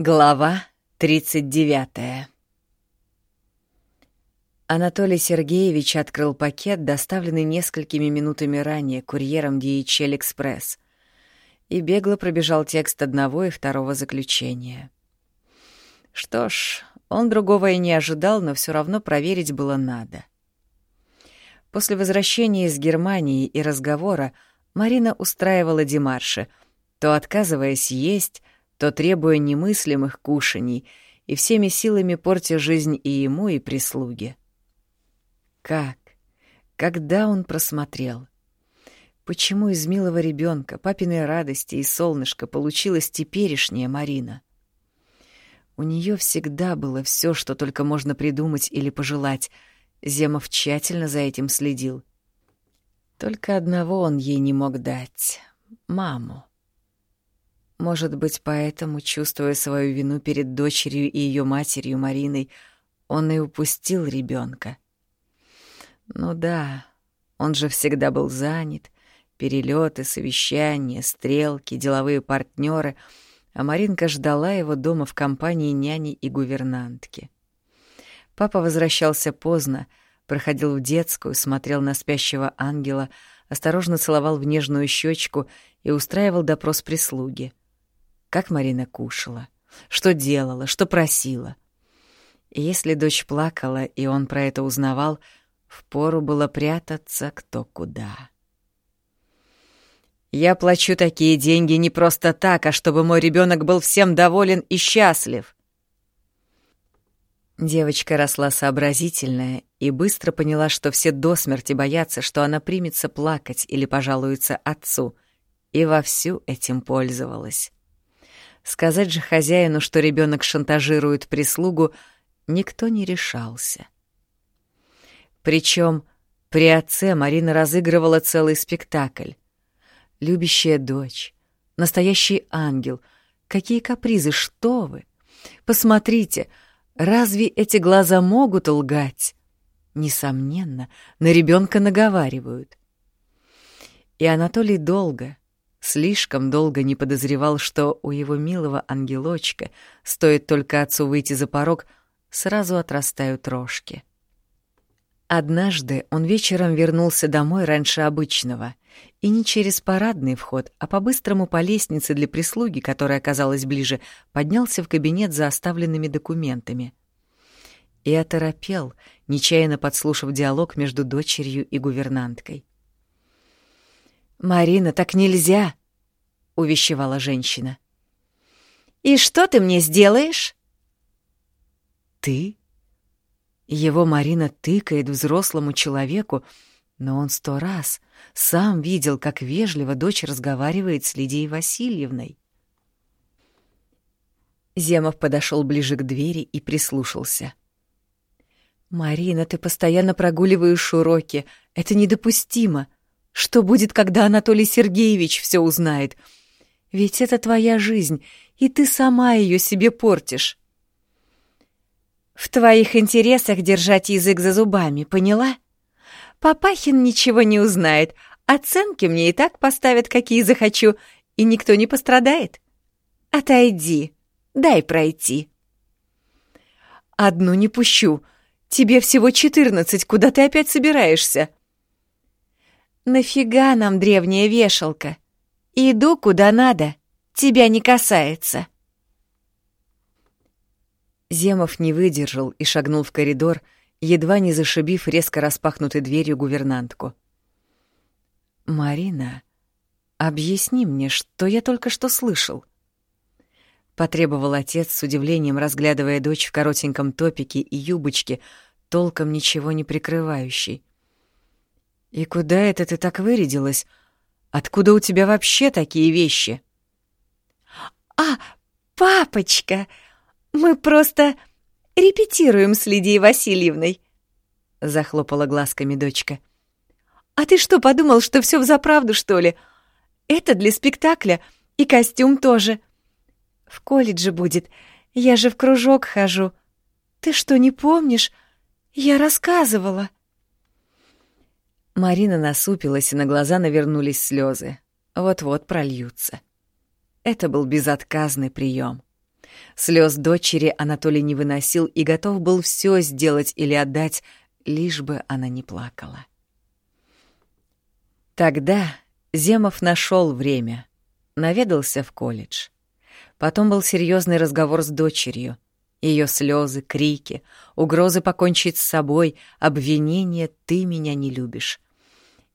Глава 39 Анатолий Сергеевич открыл пакет, доставленный несколькими минутами ранее курьером DHL Express, и бегло пробежал текст одного и второго заключения. Что ж, он другого и не ожидал, но все равно проверить было надо. После возвращения из Германии и разговора Марина устраивала демарши, то отказываясь есть, то требуя немыслимых кушаний и всеми силами портя жизнь и ему, и прислуге. Как? Когда он просмотрел? Почему из милого ребенка, папиной радости и солнышка получилась теперешняя Марина? У нее всегда было все, что только можно придумать или пожелать. Земов тщательно за этим следил. Только одного он ей не мог дать — маму. Может быть, поэтому, чувствуя свою вину перед дочерью и ее матерью Мариной, он и упустил ребенка. Ну да, он же всегда был занят. Перелеты, совещания, стрелки, деловые партнеры, а Маринка ждала его дома в компании няни и гувернантки. Папа возвращался поздно, проходил в детскую, смотрел на спящего ангела, осторожно целовал в нежную щечку и устраивал допрос прислуги — как Марина кушала, что делала, что просила. И если дочь плакала, и он про это узнавал, впору было прятаться кто куда. «Я плачу такие деньги не просто так, а чтобы мой ребенок был всем доволен и счастлив», Девочка росла сообразительная и быстро поняла, что все до смерти боятся, что она примется плакать или пожалуется отцу, и вовсю этим пользовалась. Сказать же хозяину, что ребенок шантажирует прислугу, никто не решался. Причем при отце Марина разыгрывала целый спектакль. Любящая дочь, настоящий ангел. Какие капризы, что вы! Посмотрите, разве эти глаза могут лгать? Несомненно, на ребенка наговаривают. И Анатолий долго, Слишком долго не подозревал, что у его милого ангелочка, стоит только отцу выйти за порог, сразу отрастают рожки. Однажды он вечером вернулся домой раньше обычного, и не через парадный вход, а по-быстрому по лестнице для прислуги, которая оказалась ближе, поднялся в кабинет за оставленными документами. И оторопел, нечаянно подслушав диалог между дочерью и гувернанткой. «Марина, так нельзя!» — увещевала женщина. «И что ты мне сделаешь?» «Ты?» Его Марина тыкает взрослому человеку, но он сто раз сам видел, как вежливо дочь разговаривает с Лидией Васильевной. Земов подошел ближе к двери и прислушался. «Марина, ты постоянно прогуливаешь уроки. Это недопустимо. Что будет, когда Анатолий Сергеевич все узнает? Ведь это твоя жизнь, и ты сама ее себе портишь. В твоих интересах держать язык за зубами, поняла? Папахин ничего не узнает, оценки мне и так поставят, какие захочу, и никто не пострадает. Отойди, дай пройти. Одну не пущу. Тебе всего четырнадцать, куда ты опять собираешься? «Нафига нам древняя вешалка? Иду куда надо, тебя не касается». Земов не выдержал и шагнул в коридор, едва не зашибив резко распахнутой дверью гувернантку. «Марина, объясни мне, что я только что слышал?» Потребовал отец с удивлением, разглядывая дочь в коротеньком топике и юбочке, толком ничего не прикрывающей. «И куда это ты так вырядилась? Откуда у тебя вообще такие вещи?» «А, папочка, мы просто репетируем с Лидией Васильевной», — захлопала глазками дочка. «А ты что, подумал, что все взаправду, что ли? Это для спектакля, и костюм тоже. В колледже будет, я же в кружок хожу. Ты что, не помнишь? Я рассказывала». Марина насупилась, и на глаза навернулись слезы. Вот-вот прольются. Это был безотказный прием. Слез дочери Анатолий не выносил и готов был все сделать или отдать, лишь бы она не плакала. Тогда Земов нашел время, наведался в колледж. Потом был серьезный разговор с дочерью. Ее слезы, крики, угрозы покончить с собой, обвинения «ты меня не любишь».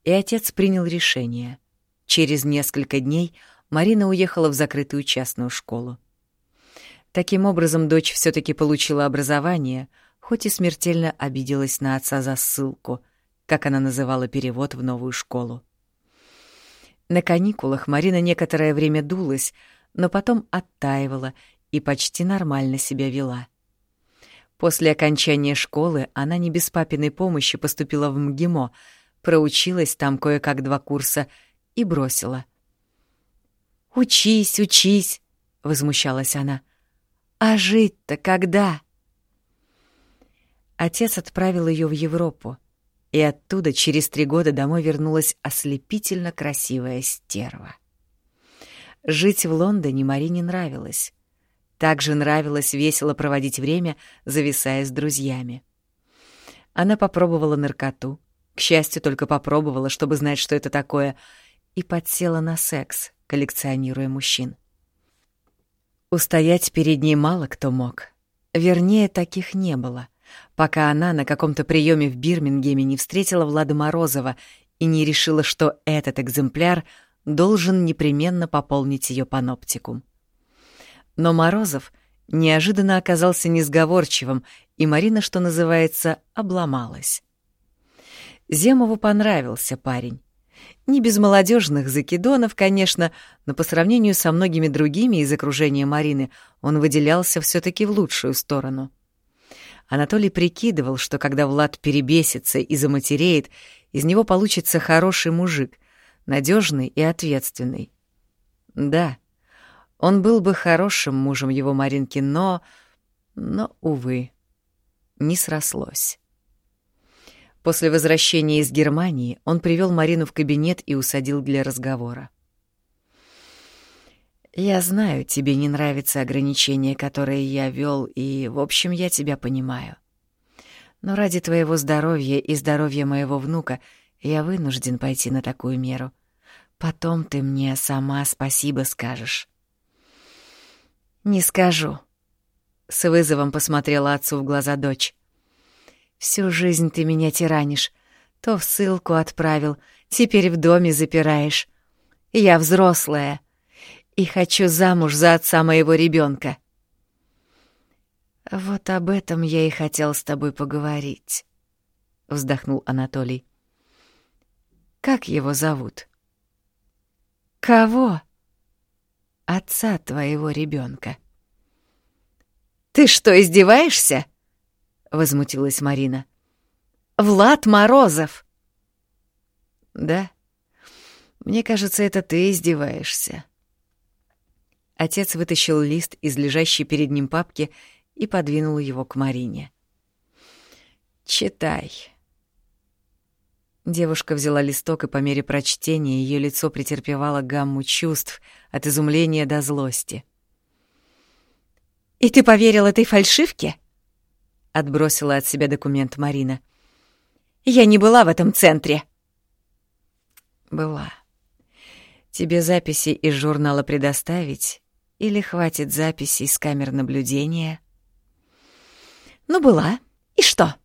И отец принял решение. Через несколько дней Марина уехала в закрытую частную школу. Таким образом, дочь все таки получила образование, хоть и смертельно обиделась на отца за ссылку, как она называла перевод в новую школу. На каникулах Марина некоторое время дулась, но потом оттаивала и почти нормально себя вела. После окончания школы она не без папиной помощи поступила в МГИМО, проучилась там кое-как два курса и бросила. «Учись, учись!» — возмущалась она. «А жить-то когда?» Отец отправил ее в Европу, и оттуда через три года домой вернулась ослепительно красивая стерва. Жить в Лондоне Марине нравилось. Также нравилось весело проводить время, зависая с друзьями. Она попробовала наркоту, к счастью, только попробовала, чтобы знать, что это такое, и подсела на секс, коллекционируя мужчин. Устоять перед ней мало кто мог. Вернее, таких не было пока она на каком-то приеме в Бирмингеме не встретила Влада Морозова и не решила, что этот экземпляр должен непременно пополнить ее паноптикум. Но Морозов неожиданно оказался несговорчивым, и Марина, что называется, обломалась. Земову понравился парень. Не без молодежных закидонов, конечно, но по сравнению со многими другими из окружения Марины он выделялся все таки в лучшую сторону — Анатолий прикидывал, что когда Влад перебесится и заматереет, из него получится хороший мужик, надежный и ответственный. Да, он был бы хорошим мужем его Маринки, но... Но, увы, не срослось. После возвращения из Германии он привел Марину в кабинет и усадил для разговора. Я знаю, тебе не нравятся ограничения, которые я вел, и, в общем, я тебя понимаю. Но ради твоего здоровья и здоровья моего внука я вынужден пойти на такую меру. Потом ты мне сама спасибо скажешь. Не скажу. С вызовом посмотрела отцу в глаза дочь. Всю жизнь ты меня тиранишь. То в ссылку отправил, теперь в доме запираешь. Я взрослая — и хочу замуж за отца моего ребенка. Вот об этом я и хотел с тобой поговорить, вздохнул Анатолий. Как его зовут? Кого? Отца твоего ребенка. Ты что, издеваешься? Возмутилась Марина. Влад Морозов. Да. Мне кажется, это ты издеваешься. Отец вытащил лист из лежащей перед ним папки и подвинул его к Марине. «Читай». Девушка взяла листок, и по мере прочтения ее лицо претерпевало гамму чувств от изумления до злости. «И ты поверил этой фальшивке?» — отбросила от себя документ Марина. «Я не была в этом центре». «Была. Тебе записи из журнала предоставить, или хватит записей с камер наблюдения? Ну, была. И что?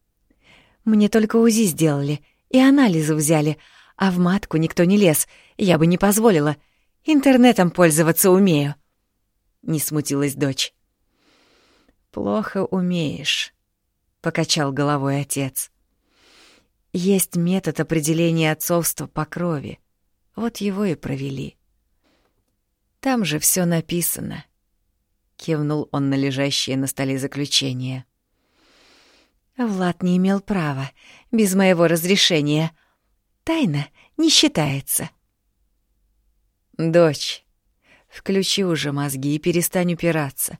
Мне только УЗИ сделали и анализы взяли, а в матку никто не лез, я бы не позволила. Интернетом пользоваться умею. Не смутилась дочь. Плохо умеешь, покачал головой отец. Есть метод определения отцовства по крови. Вот его и провели. Там же все написано. Кивнул он на лежащее на столе заключение. Влад не имел права, без моего разрешения. Тайна не считается. Дочь, включи уже мозги и перестань упираться.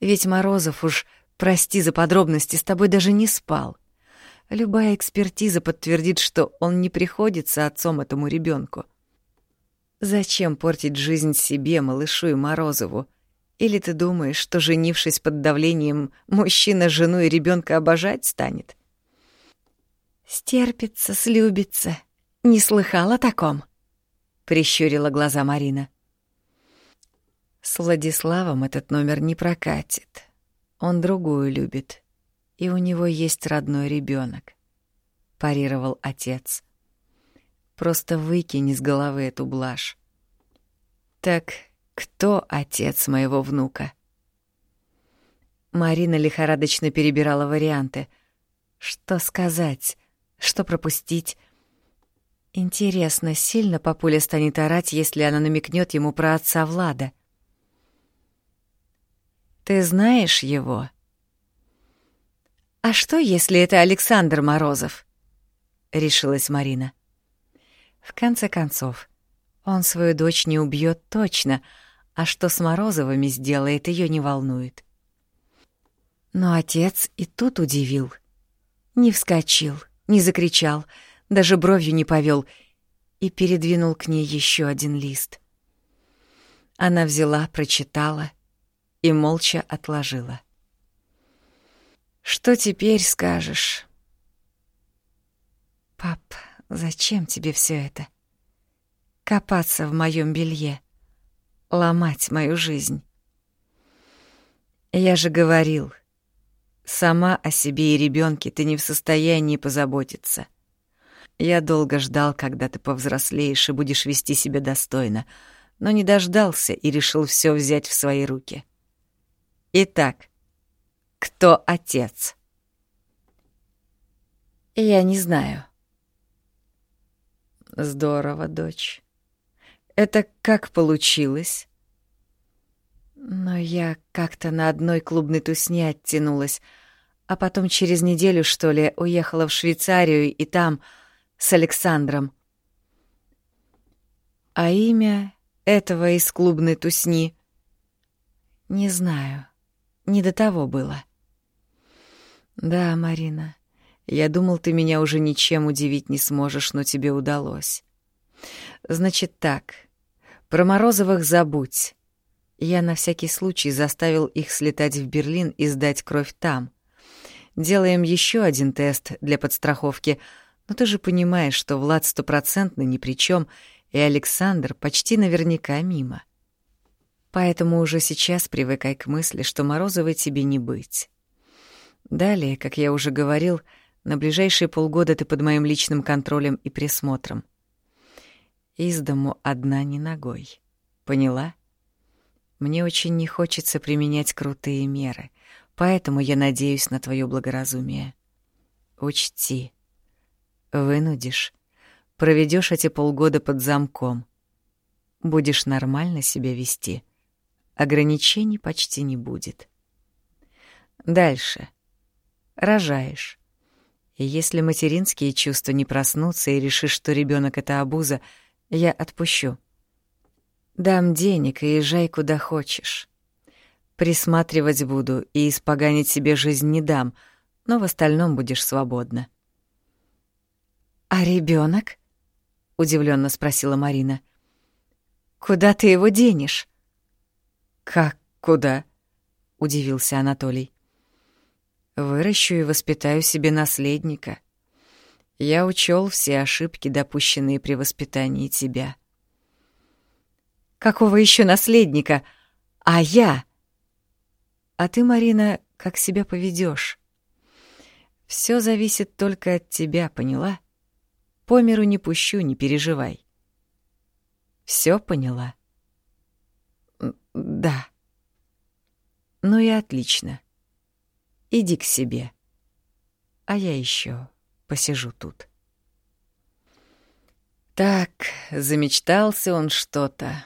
Ведь Морозов уж, прости за подробности, с тобой даже не спал. Любая экспертиза подтвердит, что он не приходится отцом этому ребенку. Зачем портить жизнь себе, малышу и Морозову? Или ты думаешь, что, женившись под давлением, мужчина жену и ребенка обожать станет? Стерпится, слюбится. Не слыхала о таком? Прищурила глаза Марина. С Владиславом этот номер не прокатит. Он другую любит, и у него есть родной ребенок, парировал отец. Просто выкинь из головы эту блажь. Так кто отец моего внука? Марина лихорадочно перебирала варианты. Что сказать? Что пропустить? Интересно, сильно папуля станет орать, если она намекнет ему про отца Влада? Ты знаешь его? А что, если это Александр Морозов? Решилась Марина. В конце концов, он свою дочь не убьет точно, а что с Морозовыми сделает, ее не волнует. Но отец и тут удивил. Не вскочил, не закричал, даже бровью не повел и передвинул к ней еще один лист. Она взяла, прочитала и молча отложила. «Что теперь скажешь?» «Пап, зачем тебе все это? Копаться в моем белье?» ломать мою жизнь. Я же говорил, сама о себе и ребенке ты не в состоянии позаботиться. Я долго ждал, когда ты повзрослеешь и будешь вести себя достойно, но не дождался и решил все взять в свои руки. Итак, кто отец? Я не знаю. Здорово, дочь. Это как получилось? Но я как-то на одной клубной тусне оттянулась, а потом через неделю, что ли, уехала в Швейцарию и там с Александром. А имя этого из клубной тусни? Не знаю. Не до того было. Да, Марина, я думал, ты меня уже ничем удивить не сможешь, но тебе удалось. Значит так, про Морозовых забудь. Я на всякий случай заставил их слетать в Берлин и сдать кровь там. Делаем еще один тест для подстраховки, но ты же понимаешь, что Влад стопроцентно ни при чем, и Александр почти наверняка мимо. Поэтому уже сейчас привыкай к мысли, что Морозовой тебе не быть. Далее, как я уже говорил, на ближайшие полгода ты под моим личным контролем и присмотром — из дому одна не ногой. Поняла? Мне очень не хочется применять крутые меры, поэтому я надеюсь на твое благоразумие. Учти. Вынудишь. Проведешь эти полгода под замком. Будешь нормально себя вести. Ограничений почти не будет. Дальше. Рожаешь. И если материнские чувства не проснутся и решишь, что ребенок это обуза, я отпущу. Дам денег и езжай куда хочешь. Присматривать буду и испоганить себе жизнь не дам, но в остальном будешь свободна. А ребенок? удивленно спросила Марина. Куда ты его денешь? Как куда? удивился Анатолий. Выращу и воспитаю себе наследника. Я учел все ошибки, допущенные при воспитании тебя. Какого еще наследника? А я? А ты, Марина, как себя поведешь? Все зависит только от тебя, поняла? По миру не пущу, не переживай. Все поняла? Да. Ну и отлично. Иди к себе. А я еще посижу тут. Так, замечтался он что-то.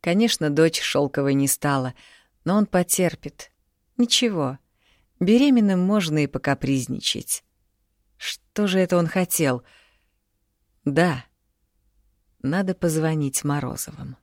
Конечно, дочь шелковой не стала, но он потерпит. Ничего, беременным можно и покапризничать. Что же это он хотел? Да, надо позвонить Морозовым.